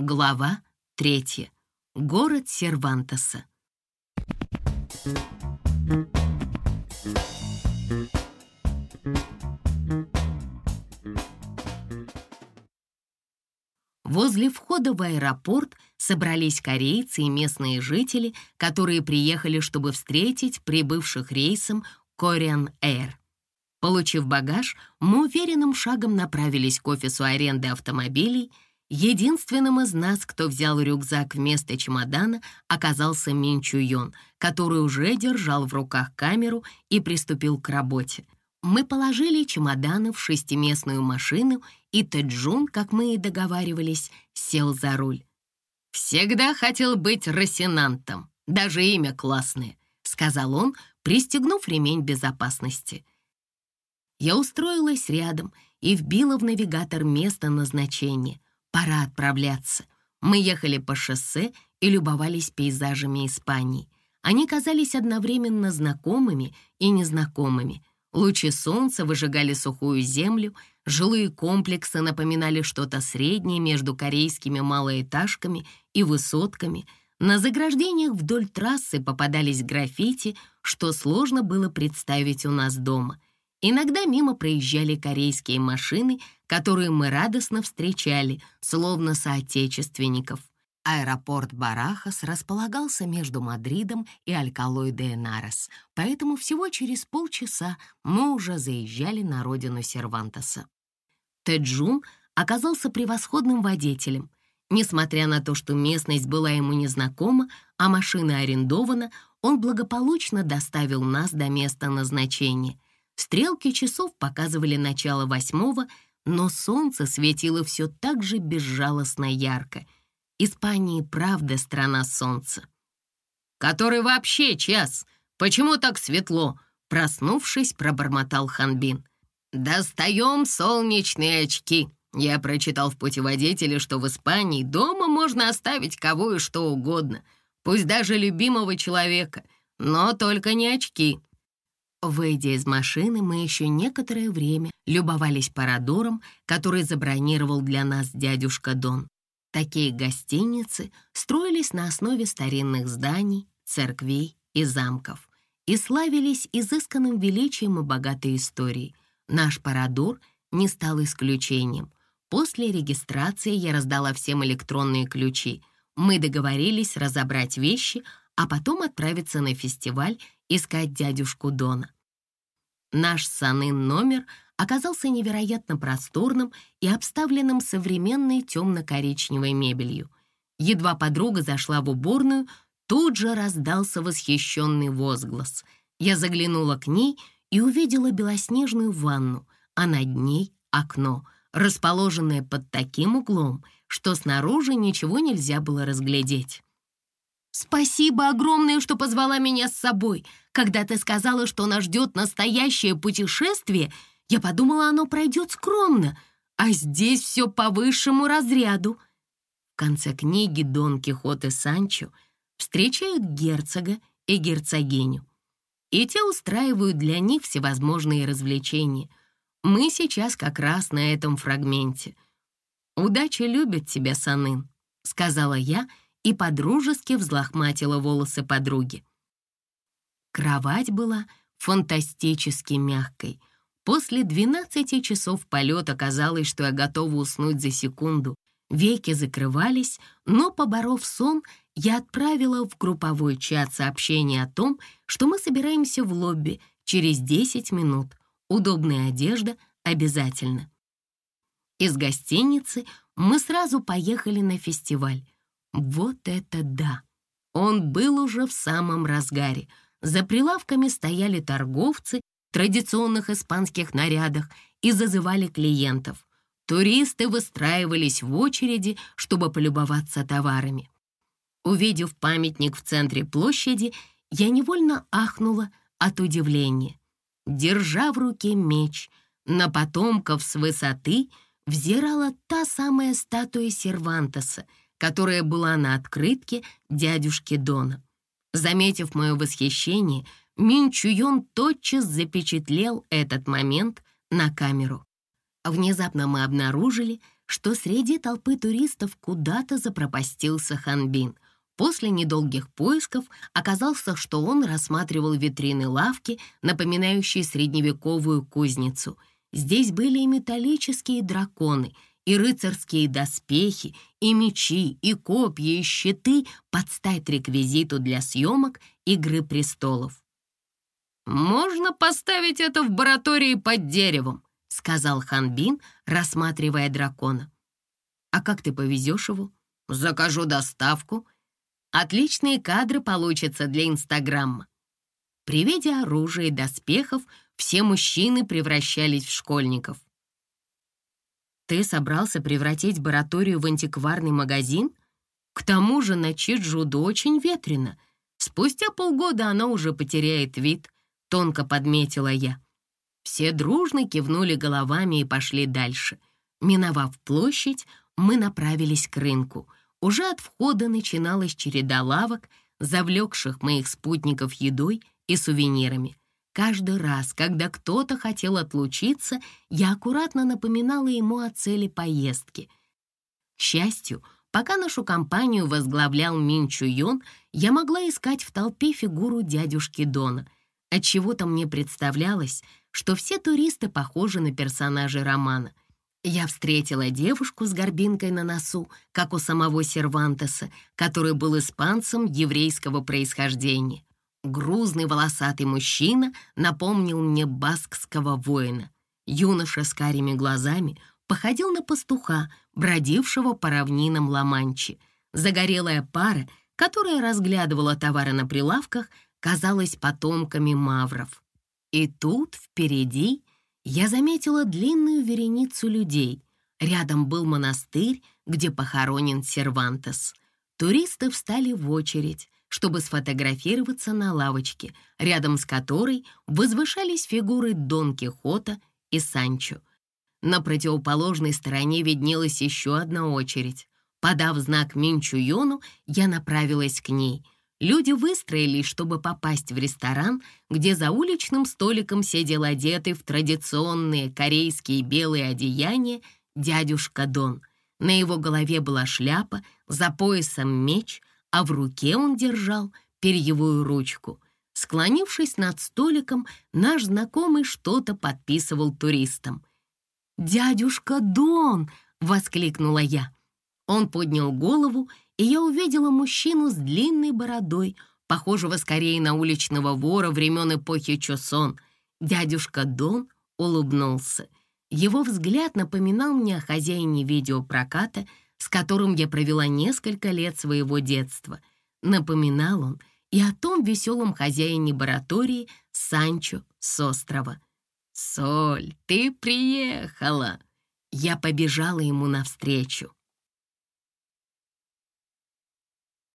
Глава третья. Город Сервантеса. Возле входа в аэропорт собрались корейцы и местные жители, которые приехали, чтобы встретить прибывших рейсом Korean Air. Получив багаж, мы уверенным шагом направились к офису аренды автомобилей. Единственным из нас, кто взял рюкзак вместо чемодана, оказался Мин Чуйон, который уже держал в руках камеру и приступил к работе. Мы положили чемоданы в шестиместную машину, и Тэджун, как мы и договаривались, сел за руль. «Всегда хотел быть росинантом, даже имя классное», — сказал он, пристегнув ремень безопасности — я устроилась рядом и вбила в навигатор место назначения. Пора отправляться. Мы ехали по шоссе и любовались пейзажами Испании. Они казались одновременно знакомыми и незнакомыми. Лучи солнца выжигали сухую землю, жилые комплексы напоминали что-то среднее между корейскими малоэтажками и высотками. На заграждениях вдоль трассы попадались граффити, что сложно было представить у нас дома — Иногда мимо проезжали корейские машины, которые мы радостно встречали, словно соотечественников. Аэропорт Барахас располагался между Мадридом и Алькалой-де-Энарес, поэтому всего через полчаса мы уже заезжали на родину Сервантеса. Теджун оказался превосходным водителем. Несмотря на то, что местность была ему незнакома, а машина арендована, он благополучно доставил нас до места назначения — Стрелки часов показывали начало восьмого, но солнце светило все так же безжалостно ярко. Испания правда страна солнца. «Который вообще час? Почему так светло?» Проснувшись, пробормотал Ханбин. «Достаем солнечные очки!» Я прочитал в путеводителе, что в Испании дома можно оставить кого и что угодно, пусть даже любимого человека, но только не очки. Выйдя из машины, мы еще некоторое время любовались парадором, который забронировал для нас дядюшка Дон. Такие гостиницы строились на основе старинных зданий, церквей и замков и славились изысканным величием и богатой историей. Наш парадор не стал исключением. После регистрации я раздала всем электронные ключи. Мы договорились разобрать вещи, а потом отправиться на фестиваль искать дядюшку Дона. Наш санын номер оказался невероятно просторным и обставленным современной темно-коричневой мебелью. Едва подруга зашла в уборную, тут же раздался восхищенный возглас. Я заглянула к ней и увидела белоснежную ванну, а над ней окно, расположенное под таким углом, что снаружи ничего нельзя было разглядеть. «Спасибо огромное, что позвала меня с собой. Когда ты сказала, что нас ждет настоящее путешествие, я подумала, оно пройдет скромно, а здесь все по высшему разряду». В конце книги Дон Кихот и Санчо встречают герцога и герцогиню. И те устраивают для них всевозможные развлечения. Мы сейчас как раз на этом фрагменте. «Удача любит тебя, Санын», — сказала я, — и подружески взлохматила волосы подруги. Кровать была фантастически мягкой. После 12 часов полета казалось, что я готова уснуть за секунду. Веки закрывались, но, поборов сон, я отправила в групповой чат сообщение о том, что мы собираемся в лобби через 10 минут. Удобная одежда обязательно. Из гостиницы мы сразу поехали на фестиваль. Вот это да! Он был уже в самом разгаре. За прилавками стояли торговцы в традиционных испанских нарядах и зазывали клиентов. Туристы выстраивались в очереди, чтобы полюбоваться товарами. Увидев памятник в центре площади, я невольно ахнула от удивления. Держа в руке меч, на потомков с высоты взирала та самая статуя Сервантеса — которая была на открытке дядюшки Дона. Заметив мое восхищение, Мин Чуйон тотчас запечатлел этот момент на камеру. Внезапно мы обнаружили, что среди толпы туристов куда-то запропастился Ханбин. После недолгих поисков оказался, что он рассматривал витрины лавки, напоминающие средневековую кузницу. Здесь были и металлические драконы, и рыцарские доспехи, и мечи, и копья, и щиты под реквизиту для съемок «Игры престолов». «Можно поставить это в баратории под деревом», — сказал Ханбин, рассматривая дракона. «А как ты повезешь его?» «Закажу доставку. Отличные кадры получатся для Инстаграма». При виде оружия и доспехов все мужчины превращались в школьников. «Ты собрался превратить бараторию в антикварный магазин? К тому же на Чиджуду очень ветрено. Спустя полгода она уже потеряет вид», — тонко подметила я. Все дружно кивнули головами и пошли дальше. Миновав площадь, мы направились к рынку. Уже от входа начиналась череда лавок, завлекших моих спутников едой и сувенирами. Каждый раз, когда кто-то хотел отлучиться, я аккуратно напоминала ему о цели поездки. К счастью, пока нашу компанию возглавлял Мин Чуйон, я могла искать в толпе фигуру дядюшки Дона. Отчего-то мне представлялось, что все туристы похожи на персонажей романа. Я встретила девушку с горбинкой на носу, как у самого Сервантеса, который был испанцем еврейского происхождения. Грузный волосатый мужчина напомнил мне баскского воина. Юноша с карими глазами походил на пастуха, бродившего по равнинам Ла-Манчи. Загорелая пара, которая разглядывала товары на прилавках, казалась потомками мавров. И тут, впереди, я заметила длинную вереницу людей. Рядом был монастырь, где похоронен Сервантес. Туристы встали в очередь, чтобы сфотографироваться на лавочке, рядом с которой возвышались фигуры Дон Кихота и Санчо. На противоположной стороне виднелась еще одна очередь. Подав знак Минчу Йону, я направилась к ней — Люди выстроились, чтобы попасть в ресторан, где за уличным столиком сидел одетый в традиционные корейские белые одеяния дядюшка Дон. На его голове была шляпа, за поясом меч, а в руке он держал перьевую ручку. Склонившись над столиком, наш знакомый что-то подписывал туристам. «Дядюшка Дон!» — воскликнула я. Он поднял голову и я увидела мужчину с длинной бородой, похожего скорее на уличного вора времен эпохи Чосон. Дядюшка Дон улыбнулся. Его взгляд напоминал мне о хозяине видеопроката, с которым я провела несколько лет своего детства. Напоминал он и о том веселом хозяине баратории Санчо с острова. «Соль, ты приехала!» Я побежала ему навстречу.